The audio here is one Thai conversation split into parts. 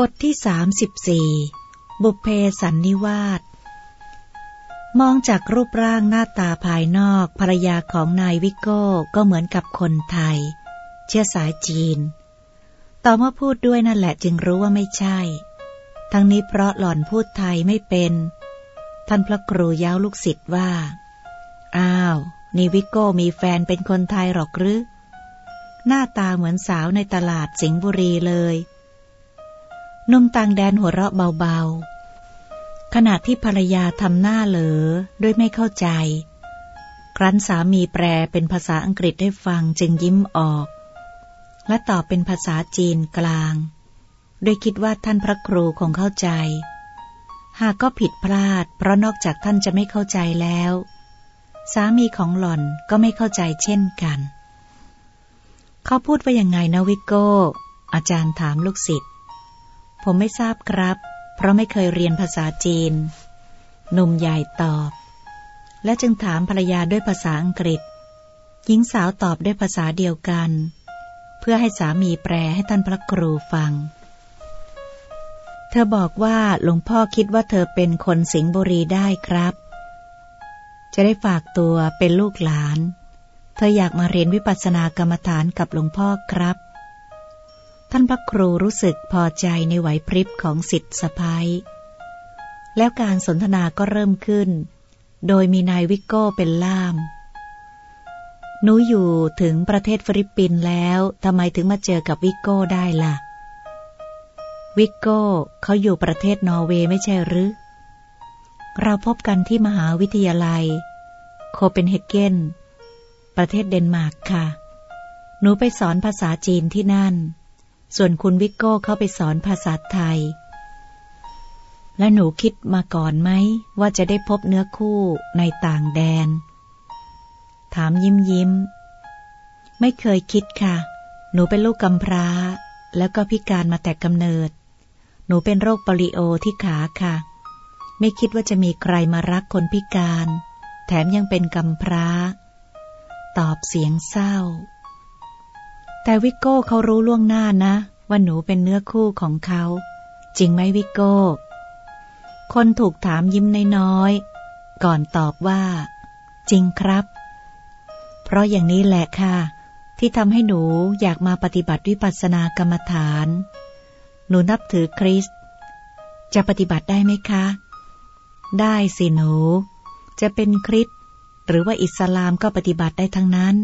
บทที่สามสิบสี่บุพเพสันนิวาสมองจากรูปร่างหน้าตาภายนอกภรรยาของนายวิโก้ก็เหมือนกับคนไทย เชื้อสายจีน ต่อเมื่อพูดด้วยนั่นแหละจึงรู้ว่าไม่ใช่ ทั้งนี้เพราะหล่อนพูดไทยไม่เป็น ท่านพระครูย้าลูกศิษย์ว่า อ้าว นี่วิโก้มีแฟนเป็นคนไทยหรอกหรือ หน้าตาเหมือนสาวในตลาดสิงห์บุรีเลย นุ่มต่างแดนหัวเราะเบาๆ ขณะที่ภรรยาทำหน้าเหลอด้วยไม่เข้าใจ ครั้นสามีแปลเป็นภาษาอังกฤษให้ฟังจึงยิ้มออก และตอบเป็นภาษาจีนกลางโดยคิดว่าท่านพระครูคงเข้าใจ หากก็ผิดพลาด เพราะนอกจากท่านจะไม่เข้าใจแล้ว สามีของหล่อนก็ไม่เข้าใจเช่นกัน เขาพูดว่ายังไงนะวิโก้ อาจารย์ถามลูกศิษย์ ผมไม่ทราบครับ เพราะไม่เคยเรียนภาษาจีน หนุ่มใหญ่ตอบ และจึงถามภรรยาด้วยภาษาอังกฤษ หญิงสาวตอบด้วยภาษาเดียวกัน เพื่อให้สามีแปลให้ท่านพระครูฟัง เธอบอกว่าหลวงพ่อคิดว่าเธอเป็นคนสิงห์บุรีได้ครับ จะได้ฝากตัวเป็นลูกหลาน เธออยากมาเรียนวิปัสสนากรรมฐานกับหลวงพ่อครับ ท่านพระครูรู้สึกพอใจในไหวพริบของศิษย์สะพายแล้วการสนทนาก็เริ่มขึ้น โดยมีนายวิกโก้เป็นล่าม หนูอยู่ถึงประเทศฟิลิปปินส์แล้วทำไมถึงมาเจอกับวิกโก้ได้ล่ะ วิกโก้เขาอยู่ประเทศนอร์เวย์ไม่ใช่หรือ เราพบกันที่มหาวิทยาลัย โคเปนเฮเกน ประเทศเดนมาร์กค่ะ หนูไปสอนภาษาจีนที่นั่น ส่วนคุณวิกโก้เข้าไปสอนภาษาไทย และหนูคิดมาก่อนไหม ว่าจะได้พบเนื้อคู่ในต่างแดน ถามยิ้มยิ้ม ไม่เคยคิดค่ะ หนูเป็นลูกกำพร้า แล้วก็พิการมาแต่กำเนิด หนูเป็นโรคปลิโอที่ขาค่ะ ไม่คิดว่าจะมีใครมารักคนพิการ แถมยังเป็นกำพร้า ตอบเสียงเศร้า แต่วิโก้เขารู้ล่วงหน้านะ ว่าหนูเป็นเนื้อคู่ของเขา จริงไหมวิโก้ คนถูกถามยิ้มน้อยๆ ก่อนตอบว่า จริงครับ เพราะอย่างนี้แหละค่ะ ที่ทำให้หนูอยากมาปฏิบัติวิปัสสนากรรมฐาน หนูนับถือคริสต์จะปฏิบัติได้ไหมคะ ได้สิหนู จะเป็นคริสต์หรือว่าอิสลามก็ปฏิบัติได้ทั้งนั้น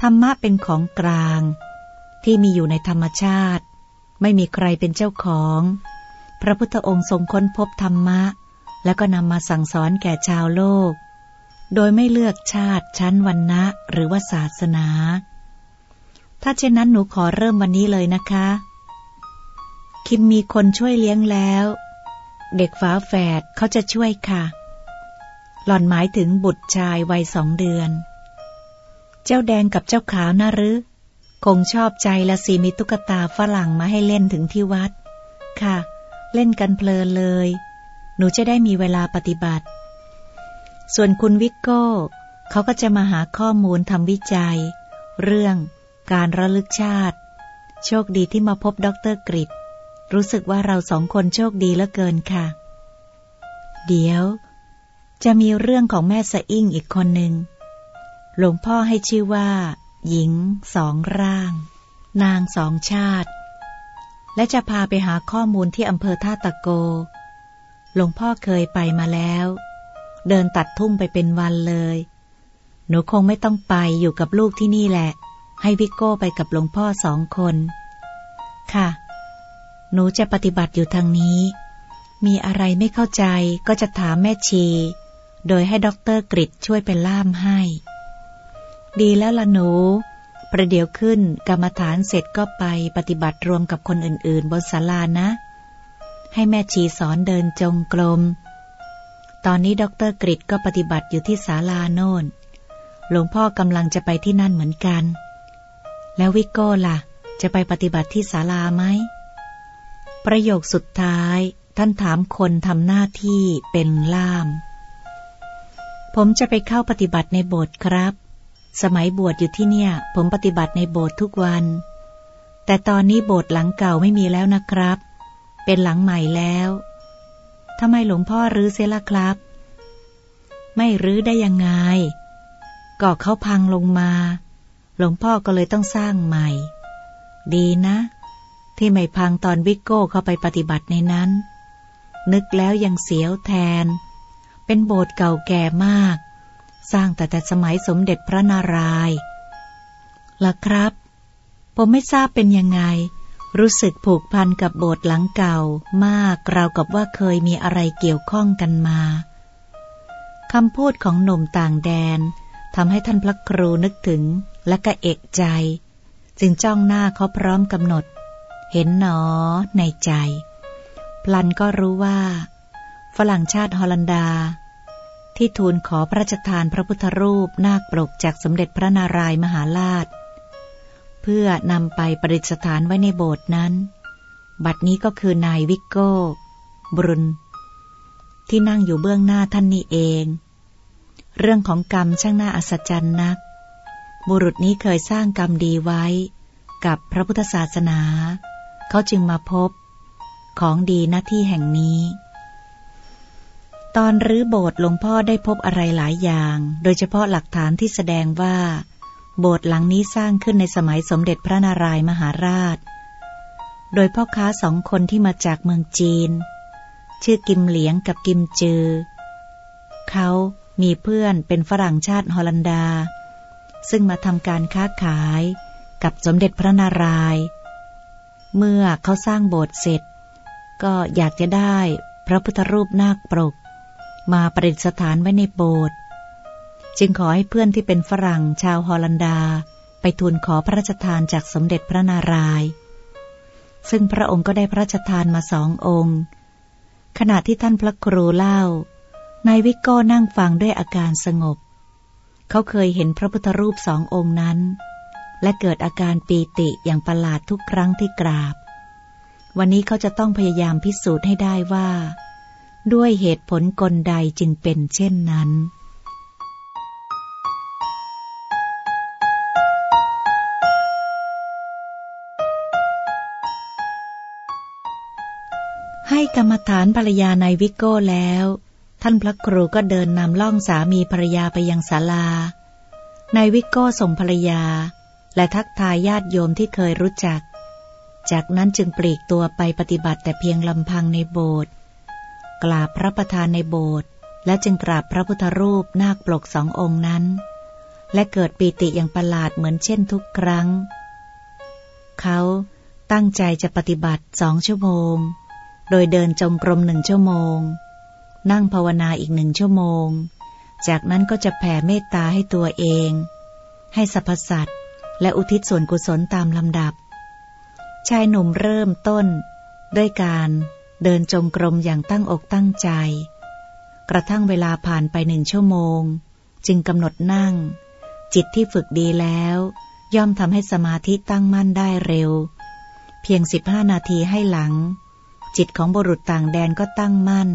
ธรรมะเป็นของกลาง ที่มีอยู่ในธรรมชาติ ไม่มีใครเป็นเจ้าของ พระพุทธองค์ทรงค้นพบธรรมะ แล้วก็นำมาสั่งสอนแก่ชาวโลก โดยไม่เลือกชาติชั้นวันนะหรือว่าศาสนา ถ้าเช่นนั้นหนูขอเริ่มวันนี้เลยนะคะ คิมมีคนช่วยเลี้ยงแล้ว เด็กฝาแฝดเขาจะช่วยค่ะ หล่อนหมายถึงบุตรชายวัยสองเดือน เจ้าแดงกับเจ้าขาวน่ารือคงชอบใจละสิมีตุ๊กตาฝรั่งมาให้เล่นถึงที่วัด ค่ะ เล่นกันเพลินเลย หนูจะได้มีเวลาปฏิบัติ ส่วนคุณวิกโก้เขาก็จะมาหาข้อมูลทำวิจัย เรื่องการระลึกชาติ โชคดีที่มาพบด็อกเตอร์กริดรู้สึกว่าเราสองคนโชคดีเหลือเกินค่ะ เดี๋ยว จะมีเรื่องของแม่สะอิ่งอีกคนหนึ่ง หลวงพ่อให้ชื่อว่า หญิงสองร่าง นางสองชาติ และจะพาไปหาข้อมูลที่อำเภอท่าตะโก หลวงพ่อเคยไปมาแล้ว เดินตัดทุ่งไปเป็นวันเลย หนูคงไม่ต้องไปอยู่กับลูกที่นี่แหละ ให้วิโก้ไปกับหลวงพ่อสองคน ค่ะ หนูจะปฏิบัติอยู่ทางนี้ มีอะไรไม่เข้าใจก็จะถามแม่ชีโดยให้ด็อกเตอร์กริดช่วยเป็นล่ามให้ ดีแล้วล่ะหนู ประเดี๋ยวขึ้นกรรมฐานเสร็จก็ไปปฏิบัติรวมกับคนอื่นๆ บนศาลานะ ให้แม่ชีสอนเดินจงกรม ตอนนี้ด็อกเตอร์กริดก็ปฏิบัติอยู่ที่ศาลาโน่น หลวงพ่อกำลังจะไปที่นั่นเหมือนกัน แล้ววิโก้ล่ะ จะไปปฏิบัติที่ศาลาไหม ประโยคสุดท้ายท่านถามคนทำหน้าที่เป็นล่าม ผมจะไปเข้าปฏิบัติในโบสถ์ครับ สมัยบวชอยู่ที่เนี่ย ผมปฏิบัติในโบสถ์ทุกวัน แต่ตอนนี้โบสถ์หลังเก่าไม่มีแล้วนะครับ เป็นหลังใหม่แล้วทำไมหลวงพ่อรื้อเสียละครับ ไม่รื้อได้ยังไง ก็เขาพังลงมา หลวงพ่อก็เลยต้องสร้างใหม่ ดีนะ ที่ไม่พังตอนวิกโก้เข้าไปปฏิบัติในนั้น นึกแล้วยังเสียวแทน เป็นโบสถ์เก่าแก่มาก สร้างแต่แต่สมัยสมเด็จพระนารายณ์ล่ะครับ ผมไม่ทราบเป็นยังไง รู้สึกผูกพันกับโบสถ์หลังเก่ามากราวกับว่าเคยมีอะไรเกี่ยวข้องกันมาคำพูดของหนุ่มต่างแดนทำให้ท่านพระครูนึกถึงและก็เอกใจ จึงจ้องหน้าเขาพร้อมกำหนด เห็นหนอในใจ พลันก็รู้ว่า ฝรั่งชาติฮอลันดา ที่ทูลขอพระราชทานพระพุทธรูปนาคปรกจากสมเด็จพระนารายมหาราช เพื่อนำไปประดิษฐานไว้ในโบสถ์นั้น บัดนี้ก็คือนายวิกโก้บรุนที่นั่งอยู่เบื้องหน้าท่านนี่เอง เรื่องของกรรมช่างน่าอัศจรรย์นัก บุรุษนี้เคยสร้างกรรมดีไว้ กับพระพุทธศาสนา เขาจึงมาพบ ของดีหน้าที่แห่งนี้ ตอนรื้อโบสถ์หลวงพ่อได้พบอะไรหลายอย่าง โดยเฉพาะหลักฐานที่แสดงว่า โบสถ์หลังนี้สร้างขึ้นในสมัยสมเด็จพระนารายมหาราช โดยพ่อค้าสองคนที่มาจากเมืองจีน ชื่อกิมเหลียงกับกิมจือ เขามีเพื่อนเป็นฝรั่งชาติฮอลันดา ซึ่งมาทำการค้าขายกับสมเด็จพระนาราย เมื่อเขาสร้างโบสถ์เสร็จ ก็อยากจะได้พระพุทธรูปนาคปรก มาประดิษฐานไว้ในโบสถ์จึงขอให้เพื่อนที่เป็นฝรั่งชาวฮอลันดา ไปทูลขอพระราชทานจากสมเด็จพระนารายณ์ซึ่งพระองค์ก็ได้พระราชทานมาสององค์ ขณะที่ท่านพระครูเล่านายวิกโก้นั่งฟังด้วยอาการสงบ เขาเคยเห็นพระพุทธรูปสององค์นั้น และเกิดอาการปีติอย่างประหลาดทุกครั้งที่กราบ วันนี้เขาจะต้องพยายามพิสูจน์ให้ได้ว่า ด้วยเหตุผลกลใดจึงเป็นเช่นนั้นให้กรรมฐานภรรยานายวิกโก้แล้ว ท่านพระครูก็เดินนำล่องสามีภรรยาไปยังศาลานายวิกโก้ส่งภรรยา และทักทายญาติโยมที่เคยรู้จัก จากนั้นจึงปลีกตัวไปปฏิบัติแต่เพียงลำพังในโบสถ์ กราบพระประธานในโบสถ์และจึงกราบพระพุทธรูปนาคปลกสององค์นั้น และเกิดปีติอย่างประหลาดเหมือนเช่นทุกครั้ง เขาตั้งใจจะปฏิบัติสองชั่วโมง โดยเดินจงกรมหนึ่งชั่วโมง นั่งภาวนาอีกหนึ่งชั่วโมง จากนั้นก็จะแผ่เมตตาให้ตัวเอง ให้สรรพสัตว์และอุทิศส่วนกุศลตามลำดับ ชายหนุ่มเริ่มต้น ด้วยการ เดินจงกรมอย่างตั้งอกตั้งใจ กระทั่งเวลาผ่านไปหนึ่งชั่วโมง จึงกำหนดนั่ง จิตที่ฝึกดีแล้ว ย่อมทำให้สมาธิตั้งมั่นได้เร็ว เพียงสิบห้านาทีให้หลัง จิตของบุรุษต่างแดนก็ตั้งมั่น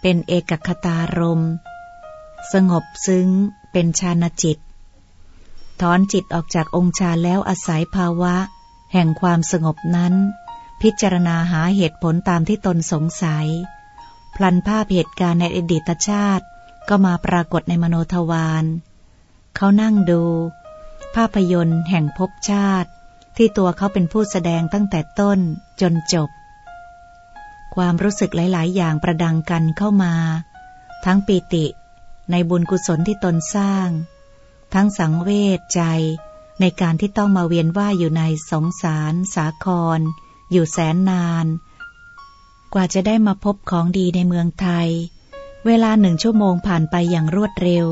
เป็นเอกคตารม สงบซึ้งเป็นฌานจิต ถอนจิตออกจากองค์ฌานแล้วอาศัยภาวะ แห่งความสงบนั้น พิจารณาหาเหตุผลตามที่ตนสงสัย พลันภาพเหตุการณ์ในอดีตชาติก็มาปรากฏในมโนทวารเขานั่งดู ภาพยนตร์แห่งภพชาติ ที่ตัวเขาเป็นผู้แสดงตั้งแต่ต้นจนจบ ความรู้สึกหลาย ๆ อย่างประดังกันเข้ามา ทั้งปีติในบุญกุศลที่ตนสร้าง ทั้งสังเวชใจในการที่ต้องมาเวียนว่ายอยู่ในสงสาร สาคร อยู่แสนนาน กว่าจะได้มาพบของดีในเมืองไทย เวลาหนึ่งชั่วโมงผ่านไปอย่างรวดเร็ว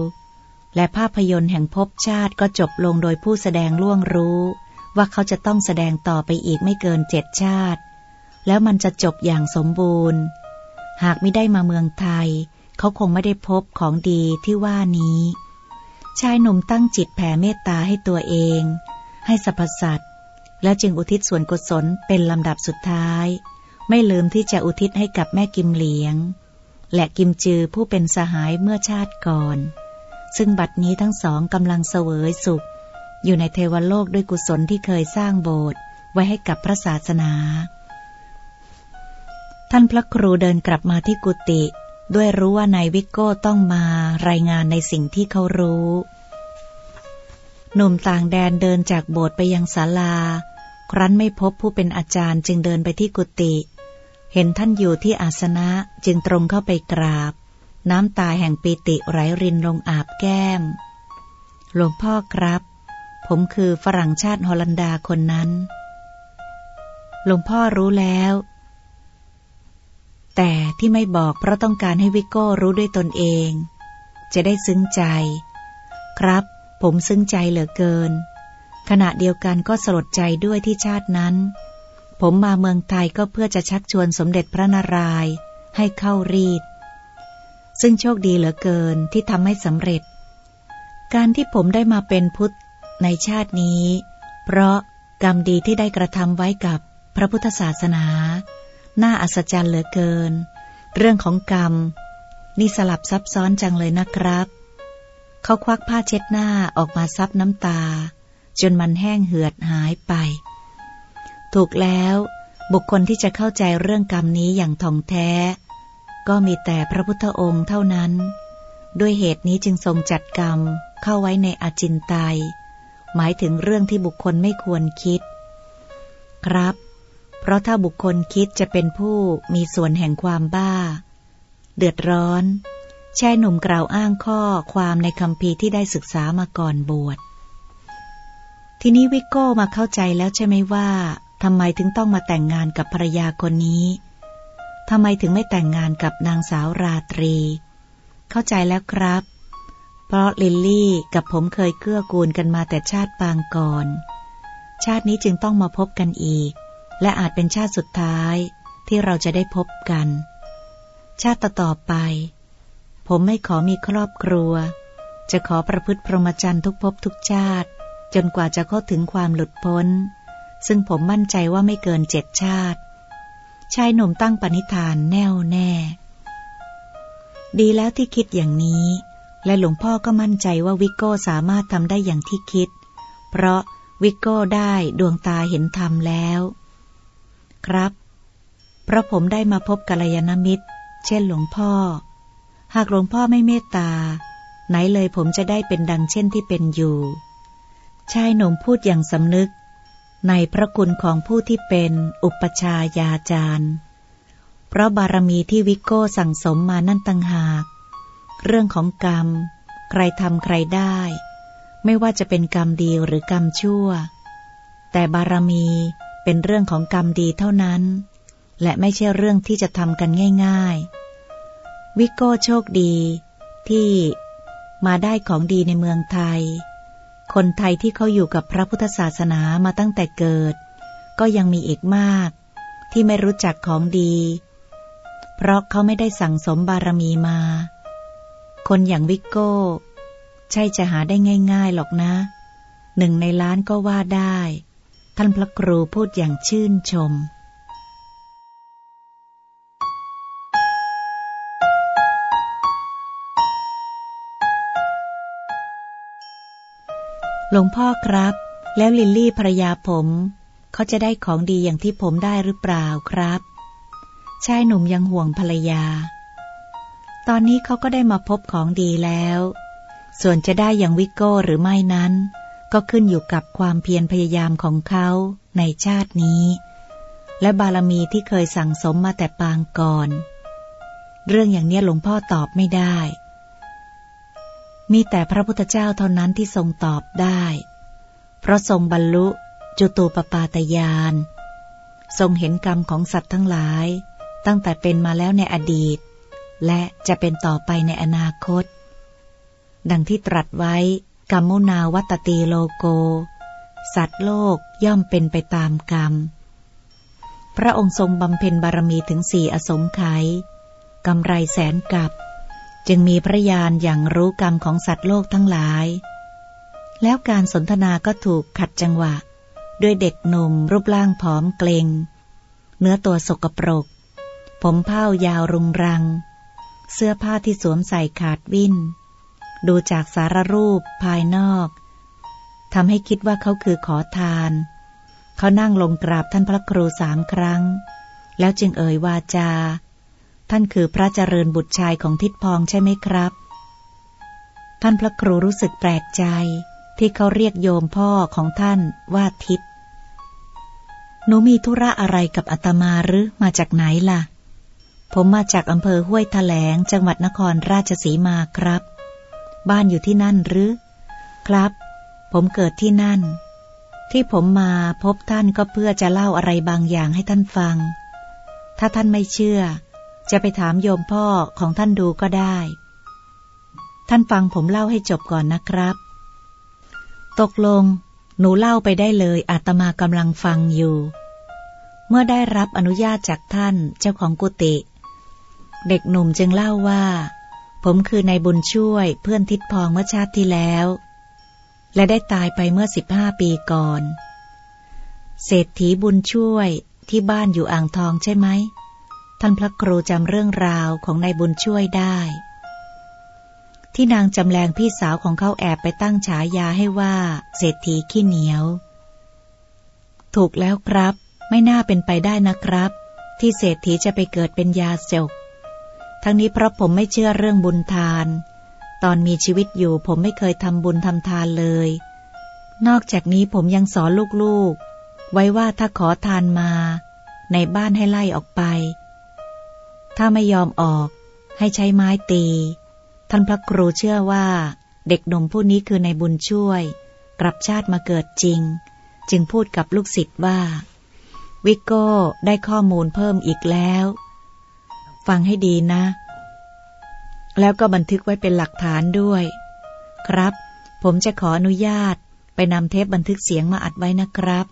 และภาพยนตร์แห่งภพชาติก็จบลงโดยผู้แสดงล่วงรู้ ว่าเขาจะต้องแสดงต่อไปอีกไม่เกินเจ็ดชาติ แล้วมันจะจบอย่างสมบูรณ์ หากไม่ได้มาเมืองไทย เขาคงไม่ได้พบของดีที่ว่านี้ชายหนุ่มตั้งจิตแผ่เมตตาให้ตัวเอง ให้สรรพสัตว์ แล้วจึงอุทิศส่วนกุศลเป็นลำดับสุดท้าย ไม่ลืมที่จะอุทิศให้กับแม่กิมเหลียง และกิมจือผู้เป็นสหายเมื่อชาติก่อน ซึ่งบัดนี้ทั้งสองกำลังเสวยสุข อยู่ในเทวโลกด้วยกุศลที่เคยสร้างโบสถ์ไว้ให้กับพระศาสนา ท่านพระครูเดินกลับมาที่กุฏิด้วยรู้ว่านายวิกโก้ต้องมารายงานในสิ่งที่เขารู้ หนุ่มต่างแดนเดินจากโบสถ์ไปยังศาลา ครั้นไม่พบผู้เป็นอาจารย์จึงเดินไปที่กุฏิ เห็นท่านอยู่ที่อาสนะจึงตรงเข้าไปกราบ น้ำตาแห่งปีติไหลรินลงอาบแก้ม หลวงพ่อครับ ผมคือฝรั่งชาติฮอลันดาคนนั้น หลวงพ่อรู้แล้ว แต่ที่ไม่บอกเพราะต้องการให้วิโก้รู้ด้วยตนเอง จะได้ซึ้งใจ ครับ ผมซึ้งใจเหลือเกิน ขณะเดียวกันก็สลดใจด้วยที่ชาตินั้น ผมมาเมืองไทยก็เพื่อจะชักชวนสมเด็จพระนารายณ์ให้เข้ารีด ซึ่งโชคดีเหลือเกินที่ทำให้สำเร็จ การที่ผมได้มาเป็นพุทธในชาตินี้ เพราะกรรมดีที่ได้กระทำไว้กับพระพุทธศาสนา น่าอัศจรรย์เหลือเกิน เรื่องของกรรม นี่สลับซับซ้อนจังเลยนะครับ เขาควักผ้าเช็ดหน้าออกมาซับน้ำตา จนมันแห้งเหือดหายไป ถูกแล้วบุคคลที่จะเข้าใจเรื่องกรรมนี้อย่างท่องแท้ ก็มีแต่พระพุทธองค์เท่านั้น ด้วยเหตุนี้จึงทรงจัดกรรมเข้าไว้ในอจินไตยหมายถึงเรื่องที่บุคคลไม่ควรคิด ครับ เพราะถ้าบุคคลคิดจะเป็นผู้มีส่วนแห่งความบ้า เดือดร้อน ชายหนุ่มกล่าวอ้างข้อความในคำพีที่ได้ศึกษามาก่อนบวช ทีนี้วิโก้มาเข้าใจแล้วใช่ไหมว่าทำไมถึงต้องมาแต่งงานกับภรรยาคนนี้ทำไมถึงไม่แต่งงานกับนางสาวราตรี เข้าใจแล้วครับ เพราะลิลลี่กับผมเคยเกื้อกูลกันมาแต่ชาติปางก่อน ชาตินี้จึงต้องมาพบกันอีก และอาจเป็นชาติสุดท้ายที่เราจะได้พบกัน ชาติต่อไป ผมไม่ขอมีครอบครัว จะขอประพฤติพรหมจรรย์ทุกภพทุกชาติ จนกว่าจะเข้าถึงความหลุดพ้น ซึ่งผมมั่นใจว่าไม่เกินเจ็ดชาติ ชายหนุ่มตั้งปณิธานแน่วแน่ ดีแล้วที่คิดอย่างนี้ และหลวงพ่อก็มั่นใจว่าวิโก้สามารถทำได้อย่างที่คิด เพราะวิโก้ได้ดวงตาเห็นธรรมแล้ว ครับ เพราะผมได้มาพบกัลยาณมิตร เช่นหลวงพ่อ หากหลวงพ่อไม่เมตตา ไหนเลยผมจะได้เป็นดังเช่นที่เป็นอยู่ ชายหนุ่มพูดอย่างสำนึก ในพระคุณของผู้ที่เป็นอุปชายาจารย์ เพราะบารมีที่วิโก้สั่งสมมานั่นตั้งหาก เรื่องของกรรม ใครทำใครได้ ไม่ว่าจะเป็นกรรมดีหรือกรรมชั่ว แต่บารมีเป็นเรื่องของกรรมดีเท่านั้น และไม่ใช่เรื่องที่จะทำกันง่าย ๆ วิโก้โชคดี ที่มาได้ของดีในเมืองไทย คนไทยที่เขาอยู่กับพระพุทธศาสนามาตั้งแต่เกิด ก็ยังมีอีกมาก ที่ไม่รู้จักของดี เพราะเขาไม่ได้สั่งสมบารมีมา คนอย่างวิโก้ ใช่จะหาได้ง่ายๆหรอกนะหนึ่งในล้านก็ว่าได้ ท่านพระครูพูดอย่างชื่นชม ลวงพ่อครับ แล้วลิลลี่ภรยาผม เขาจะได้ของดีอย่างที่ผมได้หรือเปล่าครับชายหนุ่มยังห่วงภรรยา ตอนนี้เขาก็ได้มาพบของดีแล้ว ส่วนจะได้อย่างวิโก้หรือไม่นั้น ก็ขึ้นอยู่กับความเพียรพยายามของเขาในชาตินี้ และบารมีที่เคยสั่งสมมาแต่ปางก่อน เรื่องอย่างนี้หลวงพ่อตอบไม่ได้ มีแต่พระพุทธเจ้าเท่านั้นที่ทรงตอบได้ เพราะทรงบรรลุจุตูปปาตยาน ทรงเห็นกรรมของสัตว์ทั้งหลาย ตั้งแต่เป็นมาแล้วในอดีต และจะเป็นต่อไปในอนาคต ดังที่ตรัสไว้กรรมุนาวัตตีโลโก สัตว์โลกย่อมเป็นไปตามกรรม พระองค์ทรงบำเพ็ญบารมีถึงสี่อสงไขยกำไรแสนกับ จึงมีพระญาณอย่างรู้กรรมของสัตว์โลกทั้งหลาย แล้วการสนทนาก็ถูกขัดจังหวะ ด้วยเด็กหนุ่มรูปร่างผอมเกลงเนื้อตัวสกปรก ผมเผ้ายาวรุงรัง เสื้อผ้าที่สวมใส่ขาดวิ่น ดูจากสารรูปภายนอกทำให้คิดว่าเขาคือขอทาน เขานั่งลงกราบท่านพระครูสามครั้ง แล้วจึงเอ่ยวาจา ท่านคือพระเจริญบุตรชายของทิดพองใช่ไหมครับ ท่านพระครูรู้สึกแปลกใจ ที่เขาเรียกโยมพ่อของท่านว่าทิศหนูมีธุระอะไรกับอาตมาหรือมาจากไหนล่ะ ผมมาจากอำเภอห้วยแถลงจังหวัดนครราชสีมาครับ บ้านอยู่ที่นั่นหรือ ครับ ผมเกิดที่นั่น ที่ผมมาพบท่านก็เพื่อจะเล่าอะไรบางอย่างให้ท่านฟัง ถ้าท่านไม่เชื่อ จะไปถามโยมพ่อของท่านดูก็ได้ ท่านฟังผมเล่าให้จบก่อนนะครับ ตกลง หนูเล่าไปได้เลยอาตมากำลังฟังอยู่ เมื่อได้รับอนุญาตจากท่านเจ้าของกุฏิเด็กหนุ่มจึงเล่าว่า ผมคือนายบุญช่วยเพื่อนทิดพองเมื่อชาติที่แล้ว และได้ตายไปเมื่อสิบห้าปีก่อน เศรษฐีบุญช่วยที่บ้านอยู่อ่างทองใช่ไหม ท่านพระครูจำเรื่องราวของนายบุญช่วยได้ ที่นางจำแรงพี่สาวของเขาแอบไปตั้งฉายาให้ว่า เศรษฐีขี้เหนียว ถูกแล้วครับ ไม่น่าเป็นไปได้นะครับ ที่เศรษฐีจะไปเกิดเป็นยาเจกทั้งนี้เพราะผมไม่เชื่อเรื่องบุญทาน ตอนมีชีวิตอยู่ผมไม่เคยทำบุญทำทานเลย นอกจากนี้ผมยังสอนลูกๆ ไว้ว่าถ้าขอทานมา ในบ้านให้ไล่ออกไป ถ้าไม่ยอมออกให้ใช้ไม้ตี ท่านพระครูเชื่อว่า เด็กหนุ่มผู้นี้คือในบุญช่วย กลับชาติมาเกิดจริง จึงพูดกับลูกศิษย์ว่า วิโก้ได้ข้อมูลเพิ่มอีกแล้ว ฟังให้ดีนะ แล้วก็บันทึกไว้เป็นหลักฐานด้วย ครับ ผมจะขออนุญาตไปนำเทปบันทึกเสียงมาอัดไว้นะครับ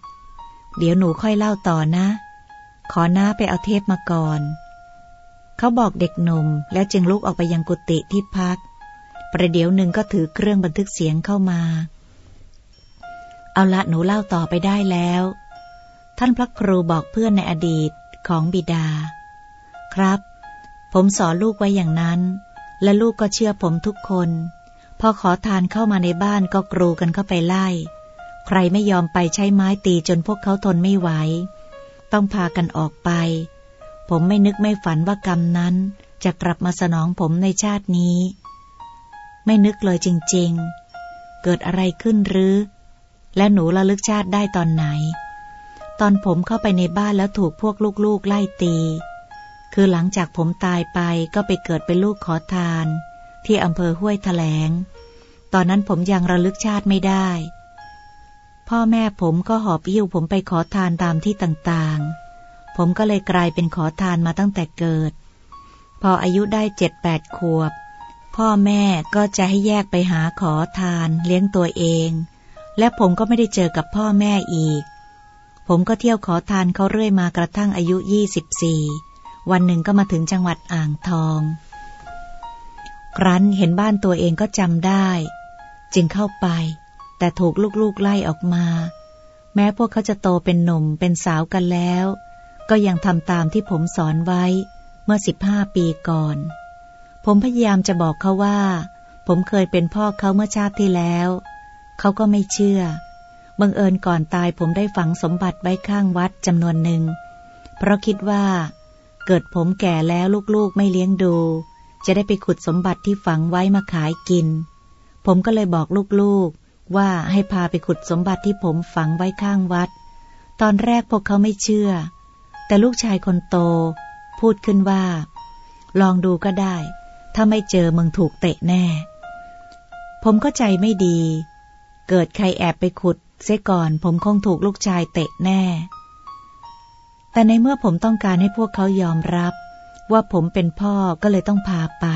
เดี๋ยวหนูค่อยเล่าต่อนะ ขอหน้าไปเอาเทปมาก่อน เขาบอกเด็กหนุ่มแล้วจึงลุกออกไปยังกุฏิที่พัก ประเดี๋ยวหนึ่งก็ถือเครื่องบันทึกเสียงเข้ามา เอาละหนูเล่าต่อไปได้แล้ว ท่านพระครูบอกเพื่อนในอดีตของบิดา ครับ ผมสอนลูกไว้อย่างนั้น และลูกก็เชื่อผมทุกคน พอขอทานเข้ามาในบ้านก็กรูกันเข้าไปไล่ ใครไม่ยอมไปใช้ไม้ตีจนพวกเขาทนไม่ไหว ต้องพากันออกไป ผมไม่นึกไม่ฝันว่ากรรมนั้นจะกลับมาสนองผมในชาตินี้ ไม่นึกเลยจริงๆ เกิดอะไรขึ้นหรือ และหนูระลึกชาติได้ตอนไหน ตอนผมเข้าไปในบ้านแล้วถูกพวกลูกๆไล่ตี คือหลังจากผมตายไปก็ไปเกิดเป็นลูกขอทาน ที่อำเภอห้วยแถลง ตอนนั้นผมยังระลึกชาติไม่ได้ พ่อแม่ผมก็หอบยิ้วผมไปขอทานตามที่ต่างๆ ผมก็เลยกลายเป็นขอทานมาตั้งแต่เกิด พออายุได้เจ็ดแปดขวบ พ่อแม่ก็จะให้แยกไปหาขอทานเลี้ยงตัวเอง และผมก็ไม่ได้เจอกับพ่อแม่อีก ผมก็เที่ยวขอทานเขาเรื่อยมากระทั่งอายุยี่สิบสี่วันหนึ่งก็มาถึงจังหวัดอ่างทอง ครั้นเห็นบ้านตัวเองก็จำได้ จึงเข้าไป แต่ถูกลูกๆไล่ออกมา แม้พวกเขาจะโตเป็นหนุ่มเป็นสาวกันแล้ว ก็ยังทำตามที่ผมสอนไว้เมื่อสิบห้าปีก่อน ผมพยายามจะบอกเขาว่า ผมเคยเป็นพ่อเขาเมื่อชาติที่แล้ว เขาก็ไม่เชื่อ บังเอิญก่อนตายผมได้ฝังสมบัติไว้ข้างวัดจำนวนหนึ่ง เพราะคิดว่า เกิดผมแก่แล้วลูกๆไม่เลี้ยงดู จะได้ไปขุดสมบัติที่ฝังไว้มาขายกิน ผมก็เลยบอกลูกๆ ว่าให้พาไปขุดสมบัติที่ผมฝังไว้ข้างวัด ตอนแรกพวกเขาไม่เชื่อ แต่ลูกชายคนโต พูดขึ้นว่า ลองดูก็ได้ ถ้าไม่เจอมึงถูกเตะแน่ ผมก็ใจไม่ดี เกิดใครแอบไปขุดเสียก่อนผมคงถูกลูกชายเตะแน่ แต่ในเมื่อผมต้องการให้พวกเขายอมรับ ว่าผมเป็นพ่อก็เลยต้องพาไป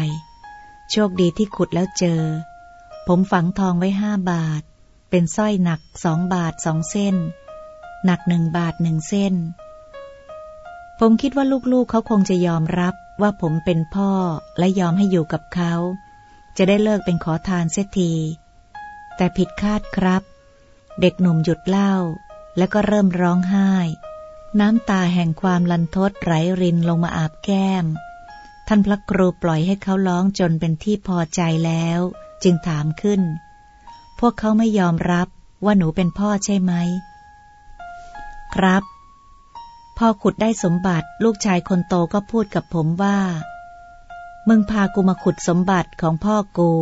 โชคดีที่ขุดแล้วเจอ ผมฝังทองไว้ห้าบาท เป็นสร้อยหนักสองบาทสองเส้น หนักหนึ่งบาทหนึ่งเส้น ผมคิดว่าลูกๆเขาคงจะยอมรับว่าผมเป็นพ่อและยอมให้อยู่กับเขา จะได้เลิกเป็นขอทานเสียที แต่ผิดคาดครับ เด็กหนุ่มหยุดเล่า แล้วก็เริ่มร้องไห้ น้ำตาแห่งความลันทดไหลรินลงมาอาบแก้ม ท่านพระครูปล่อยให้เขาร้องจนเป็นที่พอใจแล้ว จึงถามขึ้น พวกเขาไม่ยอมรับว่าหนูเป็นพ่อใช่ไหม ครับ พอขุดได้สมบัติลูกชายคนโตก็พูดกับผมว่า มึงพากูมาขุดสมบัติของพ่อกู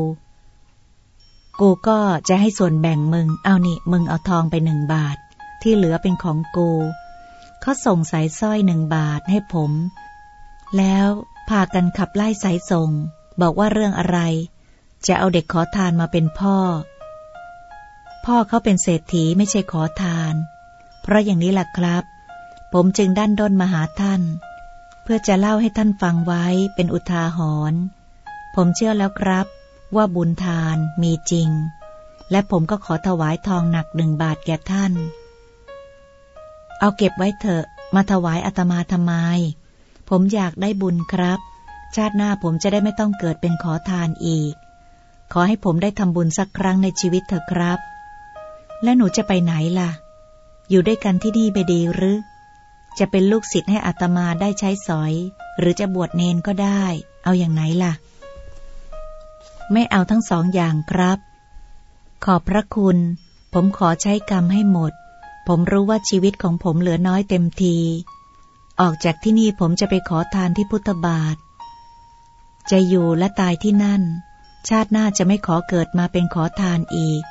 กูก็จะให้ส่วนแบ่งมึง เอานี่มึงเอาทองไปหนึ่งบาท ที่เหลือเป็นของกูเขาส่งสายสร้อยหนึ่งบาทให้ผม แล้วพากันขับไล่สายส่ง บอกว่าเรื่องอะไร จะเอาเด็กขอทานมาเป็นพ่อ พ่อเขาเป็นเศรษฐีไม่ใช่ขอทาน เพราะอย่างนี้แหละครับ ผมจึงด้านด้นมาหาท่าน เพื่อจะเล่าให้ท่านฟังไว้เป็นอุทาหรณ์ผมเชื่อแล้วครับว่าบุญทานมีจริง และผมก็ขอถวายทองหนักหนึ่งบาทแก่ท่าน เอาเก็บไว้เถอะ มาถวายอาตมาทำไม ผมอยากได้บุญครับ ชาติหน้าผมจะได้ไม่ต้องเกิดเป็นขอทานอีก ขอให้ผมได้ทำบุญสักครั้งในชีวิตเถอะครับ และหนูจะไปไหนล่ะ อยู่ด้วยกันที่นี่ไปดีหรือ จะเป็นลูกศิษย์ให้อาตมาได้ใช้สอย หรือจะบวชเนนก็ได้ เอาอย่างไหนล่ะ ไม่เอาทั้งสองอย่างครับ ขอบพระคุณ ผมขอใช้กรรมให้หมด ผมรู้ว่าชีวิตของผมเหลือน้อยเต็มที ออกจากที่นี่ผมจะไปขอทานที่พุทธบาท จะอยู่และตายที่นั่น ชาติหน้าจะไม่ขอเกิดมาเป็นขอทานอีก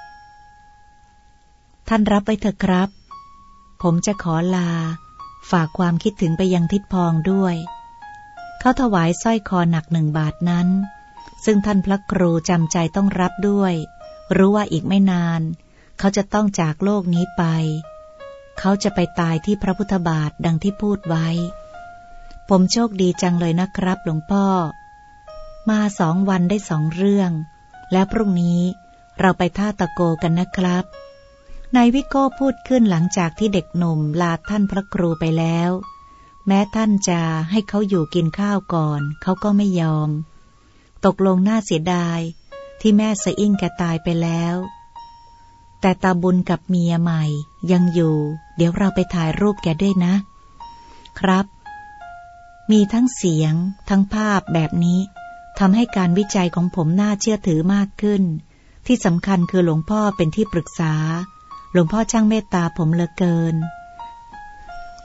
ท่านรับไว้เถอะครับ ผมจะขอลา ฝากความคิดถึงไปยังทิดพองด้วย เขาถวายสร้อยคอหนักหนึ่งบาทนั้น ซึ่งท่านพระครูจำใจต้องรับด้วย รู้ว่าอีกไม่นาน เขาจะต้องจากโลกนี้ไป เขาจะไปตายที่พระพุทธบาทดังที่พูดไว้ ผมโชคดีจังเลยนะครับหลวงพ่อ มาสองวันได้สองเรื่อง แล้วพรุ่งนี้เราไปท่าตะโกกันนะครับ นายวิโก้พูดขึ้นหลังจากที่เด็กหนุ่มลาท่านพระครูไปแล้ว แม้ท่านจะให้เขาอยู่กินข้าวก่อน เขาก็ไม่ยอม ตกลงน่าเสียดาย ที่แม่สะอิ่งแกตายไปแล้ว แต่ตาบุญกับเมียใหม่ยังอยู่ เดี๋ยวเราไปถ่ายรูปแกด้วยนะ ครับ มีทั้งเสียง ทั้งภาพแบบนี้ทำให้การวิจัยของผมน่าเชื่อถือมากขึ้น ที่สำคัญคือหลวงพ่อเป็นที่ปรึกษา หลวงพ่อช่างเมตตาผมเหลือเกิน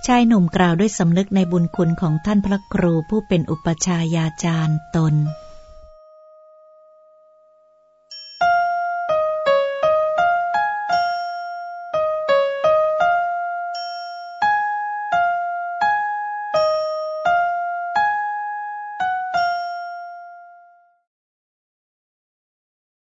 ชายหนุ่มกล่าวด้วยสำนึกในบุญคุณของท่านพระครูผู้เป็นอุปชายาจารย์ตน